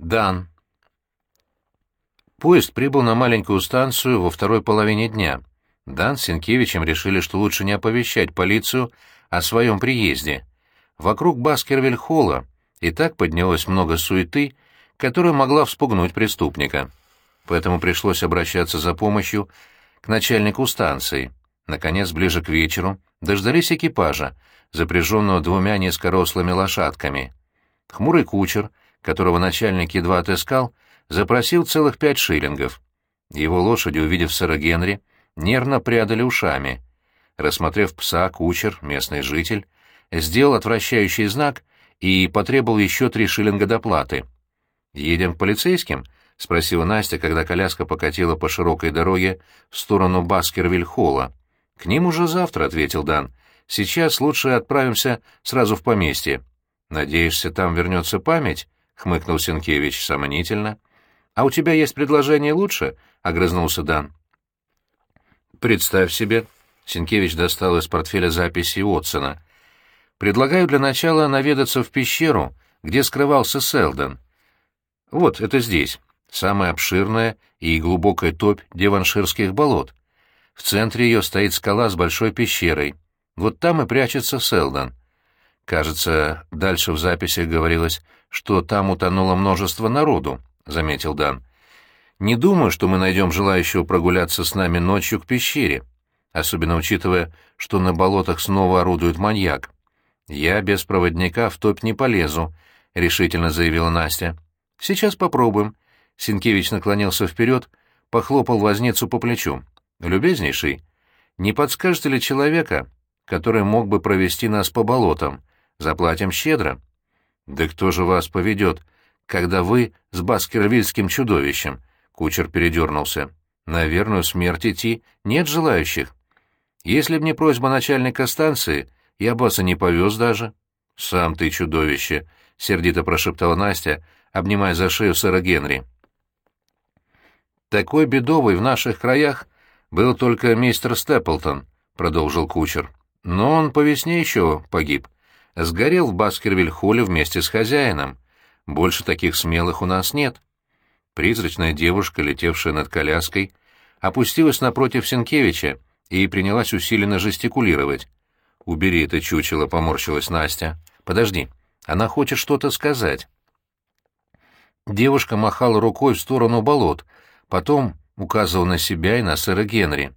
Дан. Поезд прибыл на маленькую станцию во второй половине дня. Дан с Сенкевичем решили, что лучше не оповещать полицию о своем приезде. Вокруг Баскервиль-холла и так поднялось много суеты, которая могла вспугнуть преступника. Поэтому пришлось обращаться за помощью к начальнику станции. Наконец, ближе к вечеру, дождались экипажа, запряженного двумя низкорослыми лошадками. Хмурый кучер, которого начальник едва отыскал, запросил целых пять шиллингов. Его лошади, увидев сэра Генри, нервно прядали ушами. Рассмотрев пса, кучер, местный житель, сделал отвращающий знак и потребовал еще три шиллинга доплаты. «Едем к полицейским?» — спросила Настя, когда коляска покатила по широкой дороге в сторону Баскервиль-холла. «К ним уже завтра», — ответил Дан. «Сейчас лучше отправимся сразу в поместье». «Надеешься, там вернется память?» — хмыкнул Сенкевич сомнительно. «А у тебя есть предложение лучше?» — огрызнулся Дан. «Представь себе». Сенкевич достал из портфеля записи Отсона. «Предлагаю для начала наведаться в пещеру, где скрывался Селдон. Вот, это здесь, самая обширная и глубокая топь Деванширских болот. В центре ее стоит скала с большой пещерой. Вот там и прячется Селдон. Кажется, дальше в записях говорилось, что там утонуло множество народу, — заметил Дан. Не думаю, что мы найдем желающего прогуляться с нами ночью к пещере, особенно учитывая, что на болотах снова орудует маньяк. Я без проводника в топь не полезу, — решительно заявила Настя. Сейчас попробуем. Синкевич наклонился вперед, похлопал возницу по плечу. «Любезнейший, не подскажете ли человека, который мог бы провести нас по болотам? Заплатим щедро». «Да кто же вас поведет, когда вы с баскервильским чудовищем?» Кучер передернулся. «На верную смерть идти нет желающих. Если б не просьба начальника станции, я вас и не повез даже». «Сам ты чудовище», — сердито прошептала Настя, обнимая за шею сэра Генри. «Такой бедовый в наших краях был только мистер Степлтон», — продолжил кучер. «Но он по весне еще погиб. Сгорел в Баскервиль-холле вместе с хозяином. Больше таких смелых у нас нет». Призрачная девушка, летевшая над коляской, опустилась напротив Сенкевича и принялась усиленно жестикулировать. «Убери это чучело», — поморщилась Настя. «Подожди, она хочет что-то сказать». Девушка махала рукой в сторону болот, потом указывал на себя и на сэра Генри.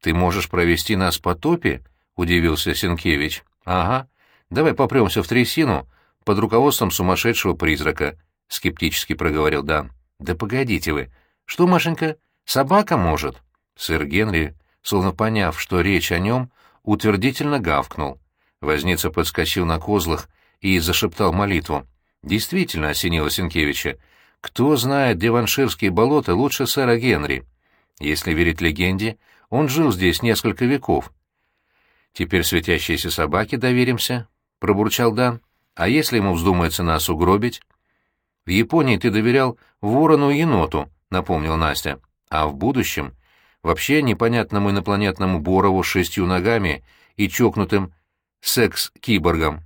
«Ты можешь провести нас по топе?» — удивился Сенкевич. «Ага. Давай попремся в трясину под руководством сумасшедшего призрака», — скептически проговорил Дан. «Да погодите вы. Что, Машенька, собака может?» Сэр Генри, словно поняв, что речь о нем, утвердительно гавкнул. Возница подскочил на козлах и зашептал молитву. Действительно осенило Сенкевича. Кто знает Деванширские болота лучше сэра Генри? Если верить легенде, он жил здесь несколько веков. «Теперь светящиеся собаки доверимся», — пробурчал Дан. «А если ему вздумается нас угробить?» «В Японии ты доверял ворону-еноту», — напомнил Настя. «А в будущем вообще непонятному инопланетному Борову с шестью ногами и чокнутым секс-киборгом.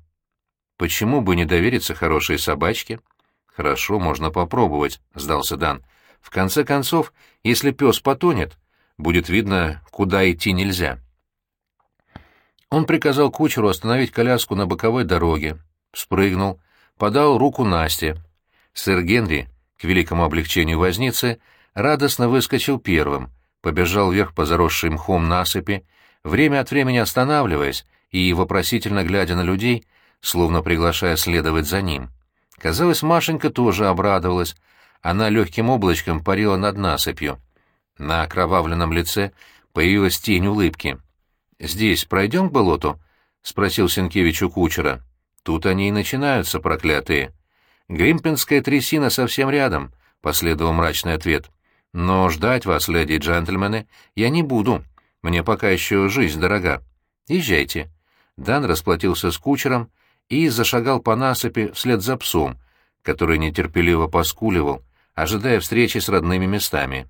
Почему бы не довериться хорошей собачке?» «Хорошо, можно попробовать», — сдался Дан. «В конце концов, если пес потонет, будет видно, куда идти нельзя». Он приказал кучеру остановить коляску на боковой дороге, спрыгнул, подал руку Насте. Сэр Генри, к великому облегчению возницы, радостно выскочил первым, побежал вверх по заросшей мхом насыпи, время от времени останавливаясь и вопросительно глядя на людей, словно приглашая следовать за ним. Казалось, Машенька тоже обрадовалась. Она легким облачком парила над насыпью. На окровавленном лице появилась тень улыбки. «Здесь пройдем к болоту?» — спросил Сенкевич у кучера. «Тут они и начинаются, проклятые». «Гримпинская трясина совсем рядом», — последовал мрачный ответ. «Но ждать вас, леди и джентльмены, я не буду. Мне пока еще жизнь дорога. Езжайте». Дан расплатился с кучером и зашагал по насыпи вслед за псом, который нетерпеливо поскуливал, ожидая встречи с родными местами.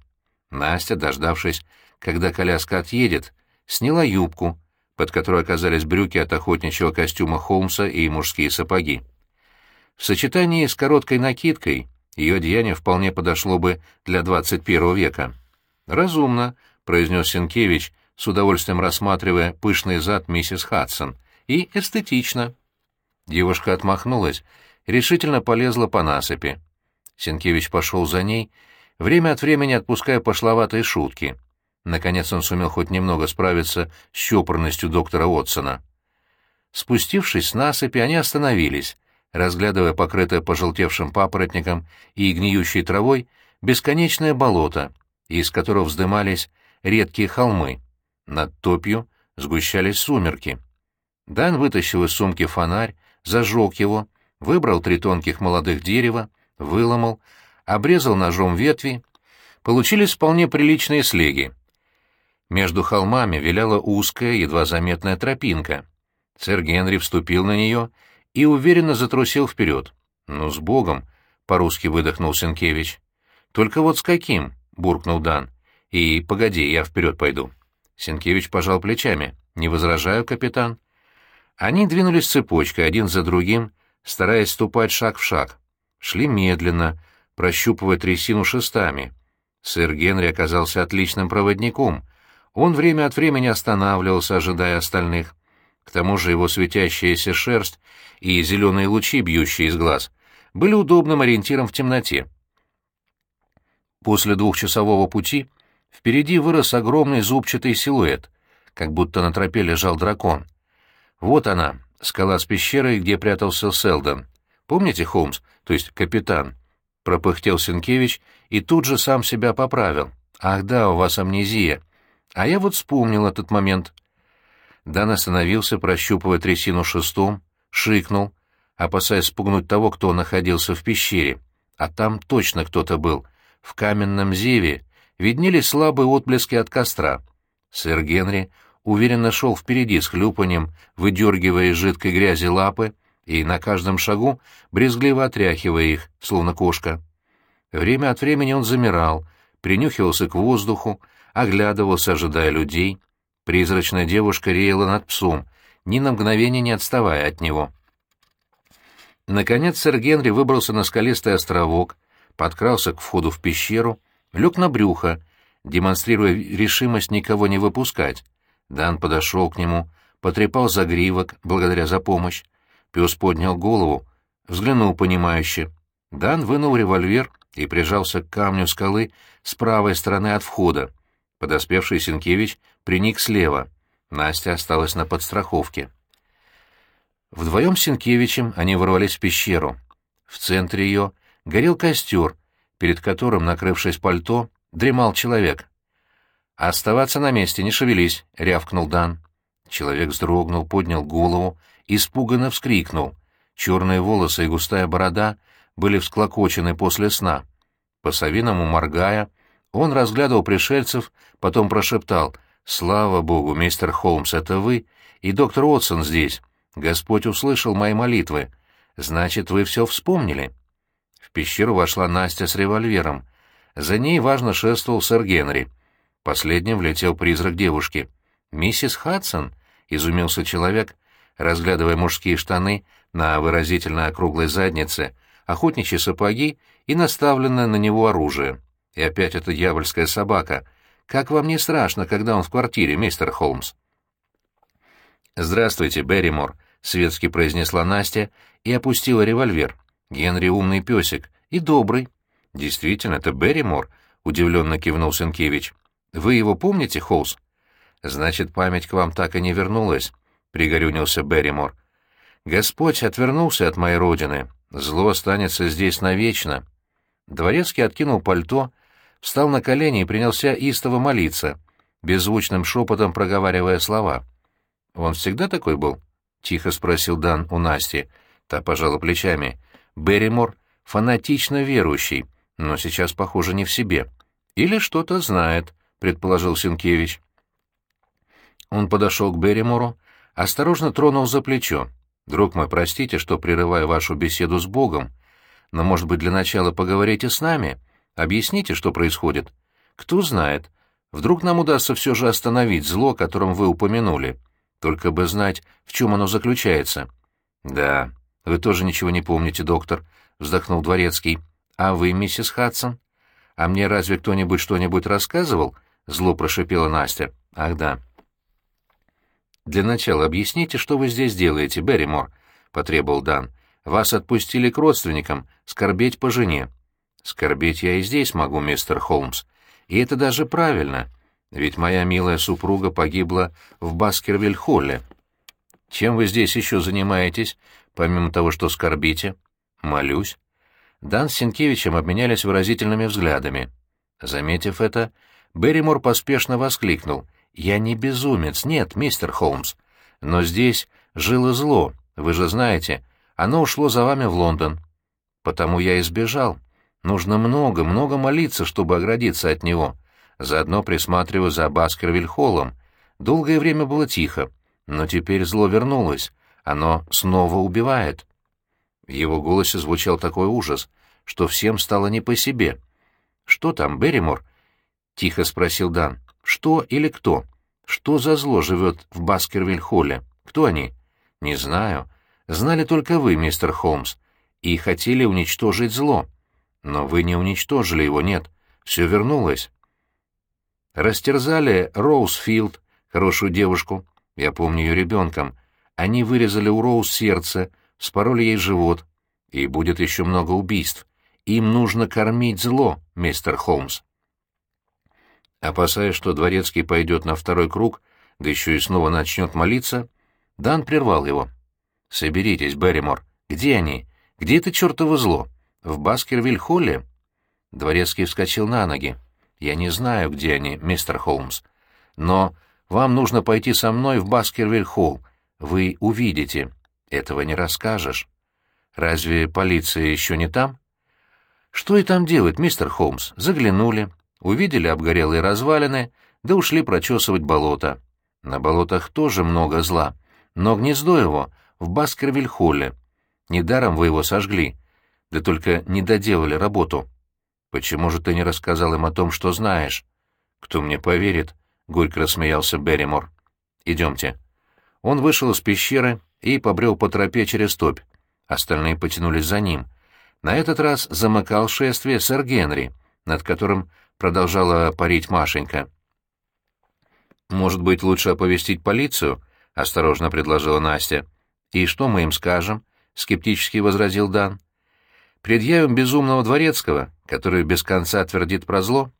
Настя, дождавшись, когда коляска отъедет, сняла юбку, под которой оказались брюки от охотничьего костюма Холмса и мужские сапоги. В сочетании с короткой накидкой ее одеяние вполне подошло бы для 21 века. «Разумно», — произнес Сенкевич, с удовольствием рассматривая пышный зад миссис Хадсон, — «и эстетично». Девушка отмахнулась, решительно полезла по насыпи. Сенкевич пошел за ней, время от времени отпуская пошловатые шутки. Наконец он сумел хоть немного справиться с чопорностью доктора Уотсона. Спустившись с насыпи, они остановились, разглядывая покрытое пожелтевшим папоротником и гниющей травой бесконечное болото, из которого вздымались редкие холмы. Над топью сгущались сумерки. Дан вытащил из сумки фонарь, зажег его, выбрал три тонких молодых дерева, выломал, обрезал ножом ветви. Получились вполне приличные слеги. Между холмами виляла узкая, едва заметная тропинка. Сэр Генри вступил на нее и уверенно затрусил вперед. «Ну, с Богом!» — по-русски выдохнул Сенкевич. «Только вот с каким?» — буркнул Дан. «И, погоди, я вперед пойду». Сенкевич пожал плечами. «Не возражаю, капитан». Они двинулись цепочкой, один за другим, стараясь ступать шаг в шаг. Шли медленно, прощупывая трясину шестами. Сэр Генри оказался отличным проводником. Он время от времени останавливался, ожидая остальных. К тому же его светящаяся шерсть и зеленые лучи, бьющие из глаз, были удобным ориентиром в темноте. После двухчасового пути впереди вырос огромный зубчатый силуэт, как будто на тропе лежал дракон. Вот она, скала с пещерой, где прятался Селдон. Помните, Холмс, то есть капитан? Пропыхтел Сенкевич и тут же сам себя поправил. Ах да, у вас амнезия. А я вот вспомнил этот момент. Дан остановился, прощупывая трясину шестом, шикнул, опасаясь спугнуть того, кто находился в пещере. А там точно кто-то был. В каменном зеве виднелись слабые отблески от костра. Сэр Генри уверенно шел впереди с хлюпанием, выдергивая из жидкой грязи лапы и на каждом шагу брезгливо отряхивая их, словно кошка. Время от времени он замирал, принюхивался к воздуху, оглядывался, ожидая людей. Призрачная девушка реяла над псом, ни на мгновение не отставая от него. Наконец сэр Генри выбрался на скалистый островок, подкрался к входу в пещеру, лег на брюхо, демонстрируя решимость никого не выпускать. Дан подошел к нему, потрепал за гривок, благодаря за помощь. Пес поднял голову, взглянул понимающе. Дан вынул револьвер и прижался к камню скалы с правой стороны от входа. Подоспевший Сенкевич приник слева. Настя осталась на подстраховке. Вдвоем с Сенкевичем они ворвались в пещеру. В центре ее горел костер, перед которым, накрывшись пальто, дремал человек. «Оставаться на месте, не шевелись», — рявкнул Дан. Человек вздрогнул, поднял голову, испуганно вскрикнул. Черные волосы и густая борода были всклокочены после сна. По-совиному моргая, он разглядывал пришельцев, потом прошептал «Слава Богу, мистер Холмс, это вы, и доктор Уотсон здесь. Господь услышал мои молитвы. Значит, вы все вспомнили». В пещеру вошла Настя с револьвером. За ней важно шествовал сэр Генри — Последним влетел призрак девушки. «Миссис Хадсон?» — изумился человек, разглядывая мужские штаны на выразительно округлой заднице, охотничьи сапоги и наставленное на него оружие. И опять эта дьявольская собака. Как вам не страшно, когда он в квартире, мистер Холмс? «Здравствуйте, Берримор», — светски произнесла Настя и опустила револьвер. «Генри умный песик и добрый». «Действительно, это Берримор», — удивленно кивнул Сенкевич. Вы его помните, Хоус? Значит, память к вам так и не вернулась, пригорюнился Берримор. Господь отвернулся от моей родины. Зло останется здесь навечно. Дворецкий откинул пальто, встал на колени и принялся истово молиться, беззвучным шепотом проговаривая слова. «Он всегда такой был?» — тихо спросил Дан у Насти. Та пожала плечами. «Берримор фанатично верующий, но сейчас, похоже, не в себе. Или что-то знает», предположил Сенкевич. Он подошел к Берримору, осторожно тронул за плечо. «Друг мой, простите, что прерываю вашу беседу с Богом, но, может быть, для начала поговорите с нами? Объясните, что происходит? Кто знает, вдруг нам удастся все же остановить зло, о котором вы упомянули, только бы знать, в чем оно заключается». «Да, вы тоже ничего не помните, доктор», — вздохнул Дворецкий. А вы, миссис Хадсон? А мне разве кто-нибудь что-нибудь рассказывал? Зло прошипела Настя. Ах да. Для начала объясните, что вы здесь делаете, Берримор, потребовал Дан. Вас отпустили к родственникам, скорбеть по жене. Скорбеть я и здесь могу, мистер Холмс. И это даже правильно, ведь моя милая супруга погибла в Баскервиль-Холле. Чем вы здесь еще занимаетесь, помимо того, что скорбите? Молюсь. Дан с Сенкевичем обменялись выразительными взглядами. Заметив это, Берримор поспешно воскликнул. «Я не безумец, нет, мистер Холмс. Но здесь жило зло, вы же знаете. Оно ушло за вами в Лондон. Потому я избежал. Нужно много, много молиться, чтобы оградиться от него. Заодно присматриваю за Баскервиль-Холлом. Долгое время было тихо, но теперь зло вернулось. Оно снова убивает». В его голосе звучал такой ужас, что всем стало не по себе. «Что там, Берримор?» — тихо спросил Дан. «Что или кто? Что за зло живет в Баскервиль-Холле? Кто они?» «Не знаю. Знали только вы, мистер Холмс, и хотели уничтожить зло. Но вы не уничтожили его, нет. Все вернулось. Растерзали Роузфилд, хорошую девушку, я помню ее ребенком. Они вырезали у Роуз сердце, спороли ей живот. И будет еще много убийств. Им нужно кормить зло, мистер Холмс. Опасаясь, что Дворецкий пойдет на второй круг, да еще и снова начнет молиться, Дан прервал его. «Соберитесь, Берримор. Где они? Где это чертово зло? В Баскервиль-Холле?» Дворецкий вскочил на ноги. «Я не знаю, где они, мистер Холмс. Но вам нужно пойти со мной в Баскервиль-Холл. Вы увидите. Этого не расскажешь. Разве полиция еще не там? Что и там делать, мистер Холмс? Заглянули, увидели обгорелые развалины, да ушли прочесывать болото. На болотах тоже много зла, но гнездо его в Баскервиль-Холле. Недаром вы его сожгли, да только не доделали работу. Почему же ты не рассказал им о том, что знаешь? Кто мне поверит? горько рассмеялся Берримор. Идемте. Он вышел из пещеры и побрел по тропе через топь. Остальные потянулись за ним. На этот раз замыкал шествие сэр Генри, над которым продолжала парить Машенька. «Может быть, лучше оповестить полицию?» — осторожно предложила Настя. «И что мы им скажем?» — скептически возразил Дан. «Предъявим безумного дворецкого, который без конца твердит про зло?»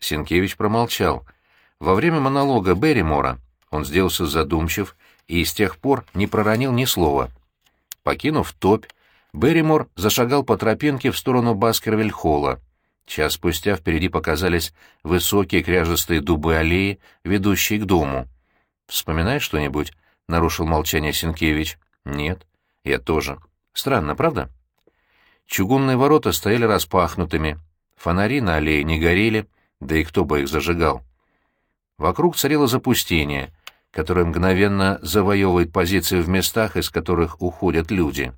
Сенкевич промолчал — во время монолога Берримора он сделался задумчив и с тех пор не проронил ни слова. Покинув топь, Берримор зашагал по тропинке в сторону Баскервиль-холла. Час спустя впереди показались высокие кряжестые дубы аллеи, ведущие к дому. «Вспоминаешь что-нибудь?» — нарушил молчание Сенкевич. «Нет, я тоже. Странно, правда?» Чугунные ворота стояли распахнутыми, фонари на аллее не горели, да и кто бы их зажигал. Вокруг царило запустение, которое мгновенно завоевывает позиции в местах, из которых уходят люди.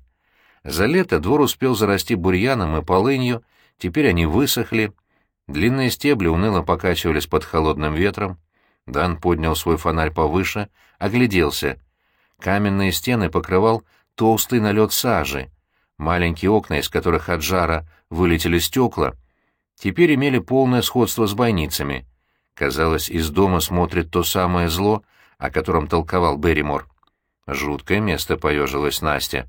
За лето двор успел зарасти бурьяном и полынью, теперь они высохли, длинные стебли уныло покачивались под холодным ветром. Дан поднял свой фонарь повыше, огляделся. Каменные стены покрывал толстый налет сажи. Маленькие окна, из которых от жара вылетели стекла, теперь имели полное сходство с бойницами. Казалось, из дома смотрит то самое зло, о котором толковал Берримор. Жуткое место, поежилась Настя.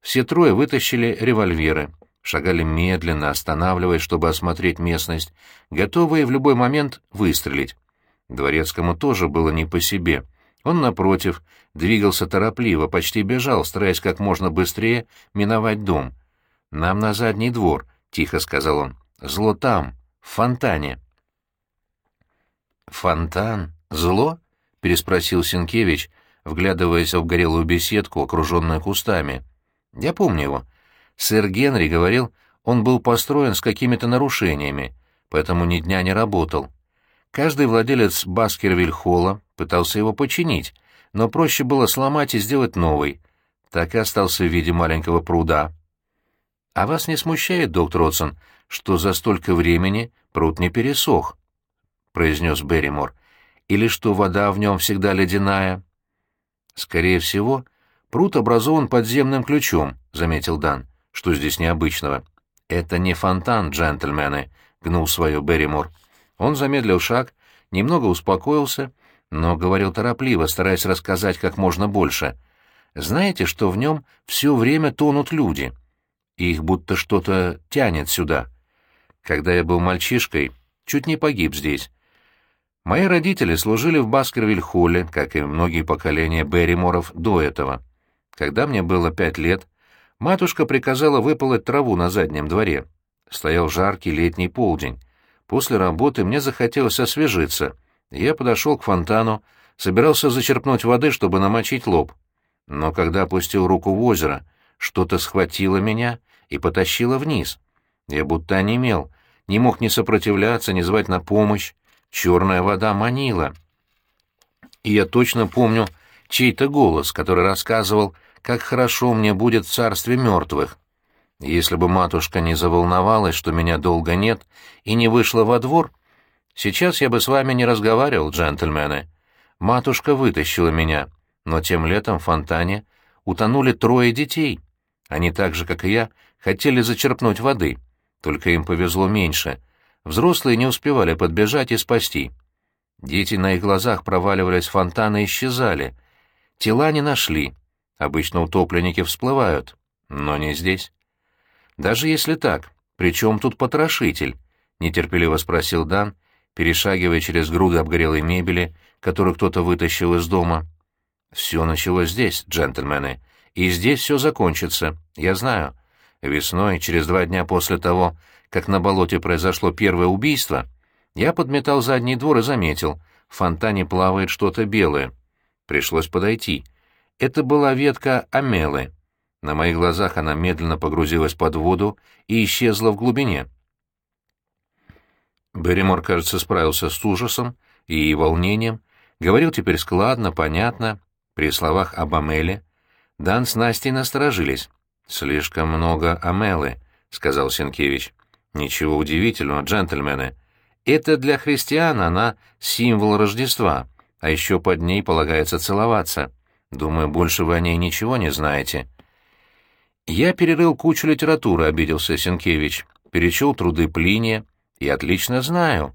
Все трое вытащили револьверы, шагали медленно, останавливаясь, чтобы осмотреть местность, готовые в любой момент выстрелить. Дворецкому тоже было не по себе. Он, напротив, двигался торопливо, почти бежал, стараясь как можно быстрее миновать дом. «Нам на задний двор», — тихо сказал он. «Зло там, в фонтане». «Фонтан? Зло?» — переспросил Сенкевич, вглядываясь в горелую беседку, окруженную кустами. «Я помню его. Сэр Генри говорил, он был построен с какими-то поэтому ни дня не работал. Каждый владелец Баскервиль-холла пытался его починить, но проще было сломать и сделать новый. Так и остался в виде маленького пруда. А вас не смущает, доктор Отсон, что за столько времени пруд не пересох?» произнес Берримор, или что вода в нем всегда ледяная. Скорее всего, пруд образован подземным ключом, заметил Дан. Что здесь необычного? «Это не фонтан, джентльмены», — гнул свое Берримор. Он замедлил шаг, немного успокоился, но говорил торопливо, стараясь рассказать как можно больше. «Знаете, что в нем все время тонут люди? Их будто что-то тянет сюда. Когда я был мальчишкой, чуть не погиб здесь. Мои родители служили в Баскервиль-Холле, как и многие поколения Берриморов до этого. Когда мне было пять лет, матушка приказала выполоть траву на заднем дворе. Стоял жаркий летний полдень. После работы мне захотелось освежиться. Я подошел к фонтану, собирался зачерпнуть воды, чтобы намочить лоб. Но когда опустил руку в озеро, что-то схватило меня и потащило вниз. Я будто онемел, не мог ни сопротивляться, ни звать на помощь. Черная вода манила. И я точно помню чей-то голос, который рассказывал, как хорошо мне будет в царстве мертвых. Если бы матушка не заволновалась, что меня долго нет, и не вышла во двор, сейчас я бы с вами не разговаривал, джентльмены. Матушка вытащила меня, но тем летом в фонтане утонули трое детей. Они так же, как и я, хотели зачерпнуть воды, только им повезло меньше. Взрослые не успевали подбежать и спасти. Дети на их глазах проваливались в фонтан и исчезали. Тела не нашли. Обычно утопленники всплывают, но не здесь. Даже если так, при чем тут потрошитель? нетерпеливо спросил Дан, перешагивая через груды обгорелой мебели, которую кто-то вытащил из дома. Все началось здесь, джентльмены, и здесь все закончится, я знаю. Весной, через два дня после того, как на болоте произошло первое убийство, я подметал задний двор и заметил, в фонтане плавает что-то белое. Пришлось подойти. Это была ветка амелы. На моих глазах она медленно погрузилась под воду и исчезла в глубине. Берримор, кажется, справился с ужасом и волнением, говорил теперь складно, понятно, при словах об Амеле. Дан с Настей насторожились. «Слишком много Амелы», — сказал Сенкевич. «Ничего удивительного, джентльмены. Это для христиан она символ Рождества, а еще под ней полагается целоваться. Думаю, больше вы о ней ничего не знаете». «Я перерыл кучу литературы», — обиделся Сенкевич. «Перечел труды Плиния и отлично знаю.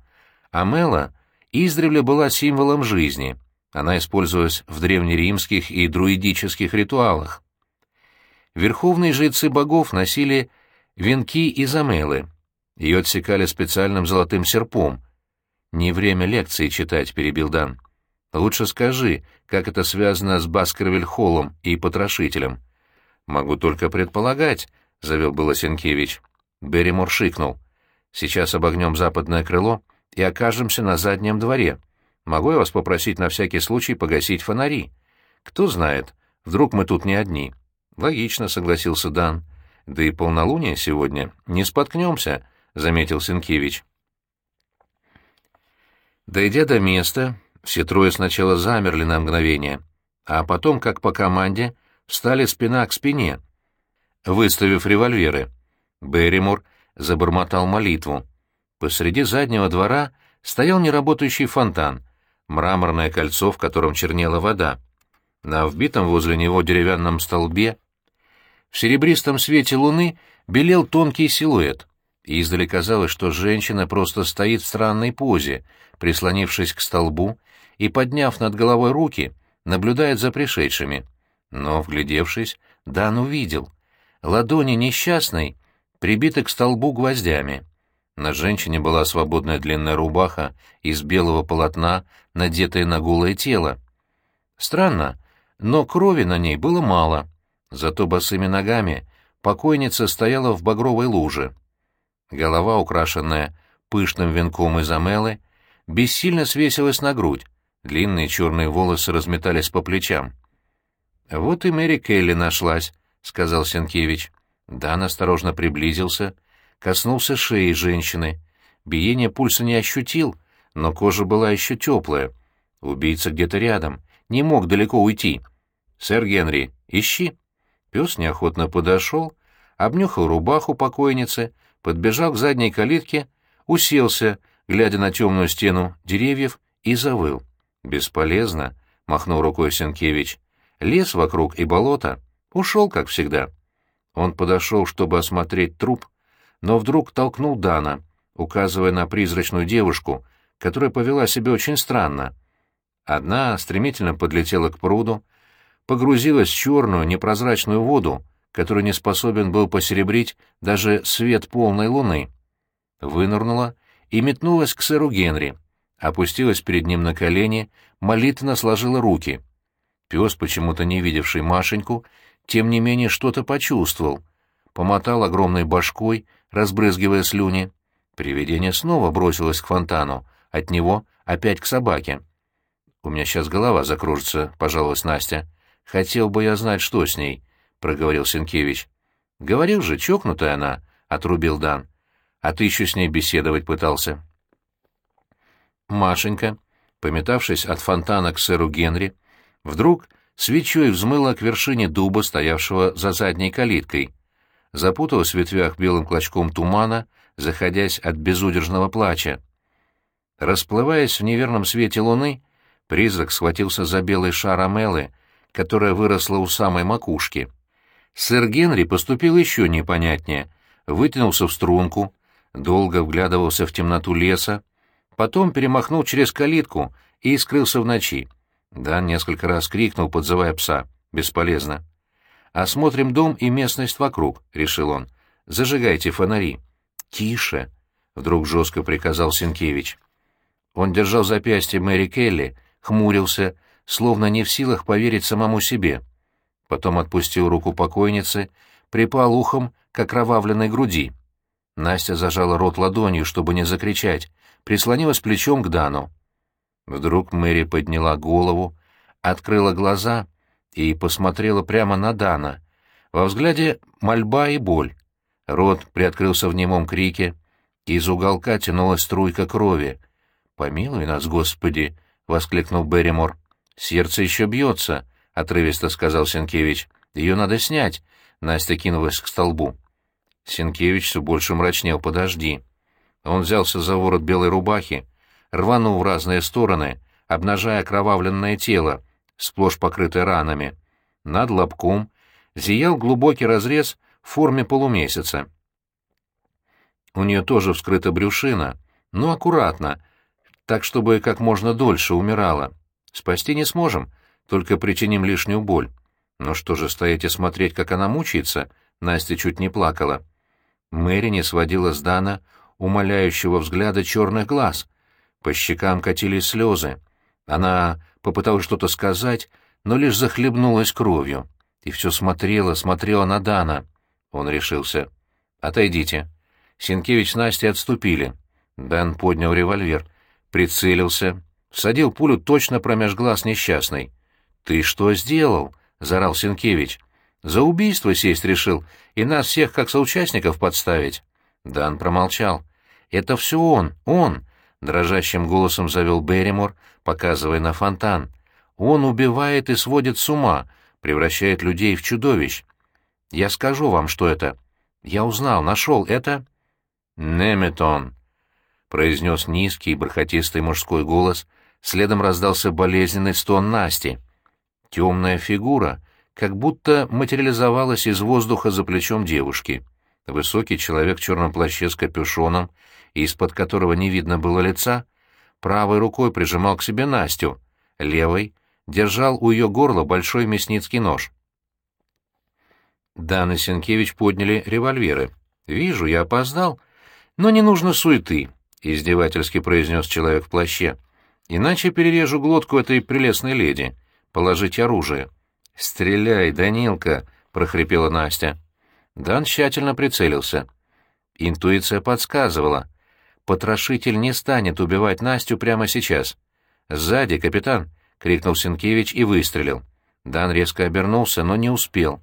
Амела издревле была символом жизни. Она использовалась в древнеримских и друидических ритуалах. Верховные жрецы богов носили венки из амелы. Ее отсекали специальным золотым серпом. «Не время лекции читать», — перебил Дан. «Лучше скажи, как это связано с Баскервиль-Холлом и потрошителем». «Могу только предполагать», — завел было Сенкевич. Берримор шикнул. «Сейчас обогнем западное крыло и окажемся на заднем дворе. Могу я вас попросить на всякий случай погасить фонари? Кто знает, вдруг мы тут не одни». «Логично», — согласился Дан. «Да и полнолуние сегодня. Не споткнемся», — заметил Сенкевич. Дойдя до места, все трое сначала замерли на мгновение, а потом, как по команде, встали спина к спине, выставив револьверы. Берримор забормотал молитву. Посреди заднего двора стоял неработающий фонтан, мраморное кольцо, в котором чернела вода. На вбитом возле него деревянном столбе в серебристом свете луны белел тонкий силуэт, и издали казалось, что женщина просто стоит в странной позе, прислонившись к столбу и, подняв над головой руки, наблюдает за пришедшими. Но, вглядевшись, Дан увидел. Ладони несчастной прибиты к столбу гвоздями. На женщине была свободная длинная рубаха из белого полотна, надетая на голое тело. Странно, но крови на ней было мало, зато босыми ногами покойница стояла в багровой луже. Голова, украшенная пышным венком из амелы, бессильно свесилась на грудь, длинные черные волосы разметались по плечам. «Вот и Мэри Келли нашлась», — сказал Сенкевич. Дан осторожно приблизился, коснулся шеи женщины. Биение пульса не ощутил, но кожа была еще теплая. Убийца где-то рядом, не мог далеко уйти. «Сэр Генри, ищи». Пес неохотно подошел, обнюхал рубаху покойницы, подбежал к задней калитке, уселся, глядя на темную стену деревьев, и завыл. «Бесполезно», — махнул рукой Сенкевич. Лес вокруг и болото. Ушел, как всегда. Он подошел, чтобы осмотреть труп. но вдруг толкнул Дана, указывая на призрачную девушку, которая повела себя очень странно. Одна стремительно подлетела к пруду, погрузилась в черную непрозрачную воду, которую не способен был посеребрить даже свет полной луны. Вынырнула и метнулась к сэру Генри, опустилась перед ним на колени, молитвенно сложила руки. Пес, почему-то не видевший Машеньку, тем не менее что-то почувствовал, помотал огромной башкой, разбрызгивая слюни. Привидение снова бросилось к фонтану, от него опять к собаке. «У меня сейчас голова закружится», — пожаловалась Настя. «Хотел бы я знать, что с ней», — проговорил Сенкевич. «Говорил же, чокнутая она», — отрубил Дан. «А ты еще с ней беседовать пытался». Машенька, пометавшись от фонтана к сэру Генри, вдруг свечой взмыла к вершине дуба, стоявшего за задней калиткой. Запуталась в ветвях белым клочком тумана, заходясь от безудержного плача. Расплываясь в неверном свете луны, призрак схватился за белый шар Амелы, которая выросла у самой макушки. Сэр Генри поступил еще непонятнее, вытянулся в струнку, долго вглядывался в темноту леса, потом перемахнул через калитку и скрылся в ночи. Дан несколько раз крикнул, подзывая пса. Бесполезно. «Осмотрим дом и местность вокруг», — решил он. «Зажигайте фонари». «Тише», — вдруг жестко приказал Сенкевич. Он держал запястье Мэри Келли, хмурился, словно не в силах поверить самому себе. Потом отпустил руку покойницы, припал ухом к окровавленной груди. Настя зажала рот ладонью, чтобы не закричать, прислонилась плечом к Дану. Вдруг Мэри подняла голову, открыла глаза и посмотрела прямо на Дана. Во взгляде мольба и боль. Рот приоткрылся в немом крике, из уголка тянулась струйка крови. «Помилуй нас, Господи!» — воскликнул Берримор. «Сердце еще бьется», — отрывисто сказал Сенкевич. «Ее надо снять». Настя кинулась к столбу. Сенкевич все больше мрачнел. «Подожди». Он взялся за ворот белой рубахи, рванул в разные стороны, обнажая окровавленное тело, сплошь покрытое ранами. Над лобком зиял глубокий разрез в форме полумесяца. У нее тоже вскрыта брюшина, но аккуратно, так, чтобы как можно дольше умирала. Спасти не сможем, только причиним лишнюю боль. Но что же стоять и смотреть, как она мучается? Настя чуть не плакала. Мэри не сводила с Дана умоляющего взгляда черных глаз. По щекам катились слезы. Она попыталась что-то сказать, но лишь захлебнулась кровью. И все смотрела, смотрела на Дана. Он решился. «Отойдите». Сенкевич с Настей отступили. Дан поднял револьвер — прицелился, всадил пулю точно промеж глаз несчастной. «Ты что сделал?» — заорал Сенкевич. «За убийство сесть решил и нас всех как соучастников подставить». Дан промолчал. «Это все он, он!» — дрожащим голосом завел Берримор, показывая на фонтан. «Он убивает и сводит с ума, превращает людей в чудовищ. Я скажу вам, что это. Я узнал, нашел это...» «Неметон», — произнес низкий, бархатистый мужской голос, следом раздался болезненный стон Насти. Темная фигура как будто материализовалась из воздуха за плечом девушки. Высокий человек в черном плаще с капюшоном, из-под которого не видно было лица, правой рукой прижимал к себе Настю, левой держал у ее горла большой мясницкий нож. Дан и Сенкевич подняли револьверы. «Вижу, я опоздал, но не нужно суеты. — издевательски произнес человек в плаще. «Иначе перережу глотку этой прелестной леди. Положите оружие». «Стреляй, Данилка!» — прохрипела Настя. Дан тщательно прицелился. Интуиция подсказывала. Потрошитель не станет убивать Настю прямо сейчас. «Сзади, капитан!» — крикнул Сенкевич и выстрелил. Дан резко обернулся, но не успел.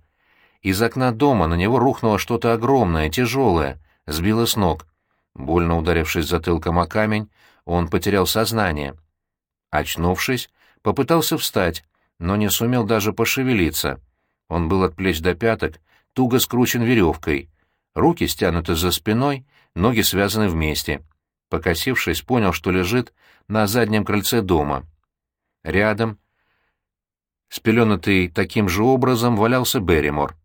Из окна дома на него рухнуло что-то огромное, тяжелое, сбило с ног. Больно ударившись затылком о камень, он потерял сознание. Очнувшись, попытался встать, но не сумел даже пошевелиться. Он был от плеч до пяток, туго скручен веревкой. Руки стянуты за спиной, ноги связаны вместе. Покосившись, понял, что лежит на заднем крыльце дома. Рядом, спеленатый таким же образом, валялся Берримор.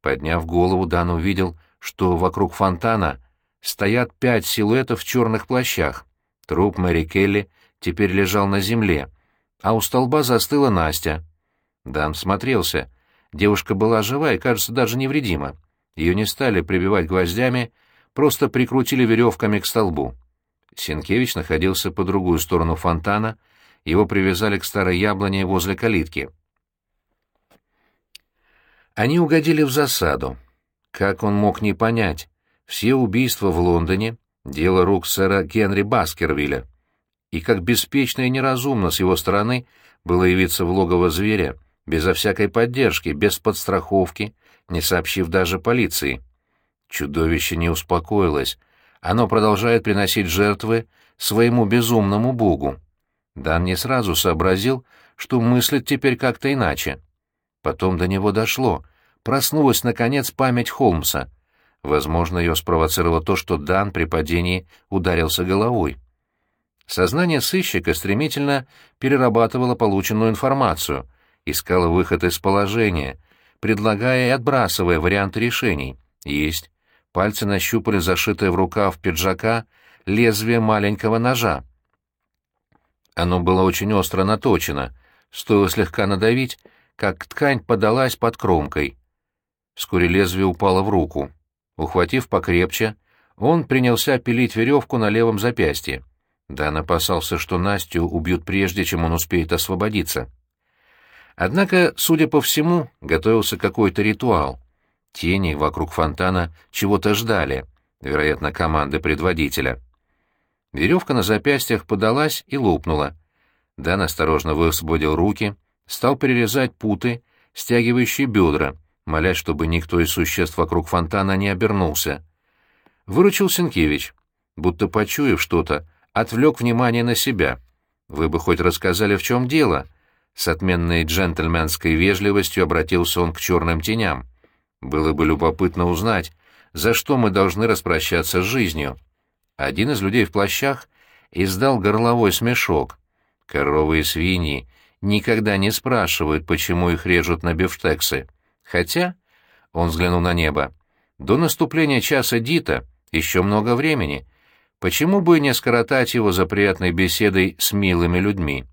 Подняв голову, Дан увидел, что вокруг фонтана стоят пять силуэтов в черных плащах. Труп Мэри Келли теперь лежал на земле, а у столба застыла Настя. Дан смотрелся. Девушка была жива и, кажется, даже невредима. Ее не стали прибивать гвоздями, просто прикрутили веревками к столбу. Сенкевич находился по другую сторону фонтана, его привязали к старой яблоне возле калитки. Они угодили в засаду. Как он мог не понять? Все убийства в Лондоне — дело рук сэра Генри Баскервилля. И как беспечно и неразумно с его стороны было явиться в логово зверя, безо всякой поддержки, без подстраховки, не сообщив даже полиции. Чудовище не успокоилось. Оно продолжает приносить жертвы своему безумному богу. Дан не сразу сообразил, что мыслит теперь как-то иначе. Потом до него дошло. Проснулась, наконец, память Холмса. Возможно, ее спровоцировало то, что Дан при падении ударился головой. Сознание сыщика стремительно перерабатывало полученную информацию, искало выход из положения, предлагая и отбрасывая варианты решений. Есть. Пальцы нащупали зашитое в рукав пиджака лезвие маленького ножа. Оно было очень остро наточено. Стоило слегка надавить, как ткань подалась под кромкой. Вскоре лезвие упало в руку. Ухватив покрепче, он принялся пилить веревку на левом запястье. Дан опасался, что Настю убьют прежде, чем он успеет освободиться. Однако, судя по всему, готовился какой-то ритуал. Тени вокруг фонтана чего-то ждали, вероятно, команды предводителя. Веревка на запястьях подалась и лопнула. Дан осторожно высвободил руки, стал перерезать путы, стягивающие бедра, молясь, чтобы никто из существ вокруг фонтана не обернулся. Выручил Сенкевич, будто почуяв что-то, отвлек внимание на себя. «Вы бы хоть рассказали, в чем дело?» С отменной джентльменской вежливостью обратился он к черным теням. «Было бы любопытно узнать, за что мы должны распрощаться с жизнью». Один из людей в плащах издал горловой смешок. Коровы и свиньи никогда не спрашивают, почему их режут на бифштексы. Хотя, он взглянул на небо, до наступления часа Дита еще много времени. Почему бы не скоротать его за приятной беседой с милыми людьми?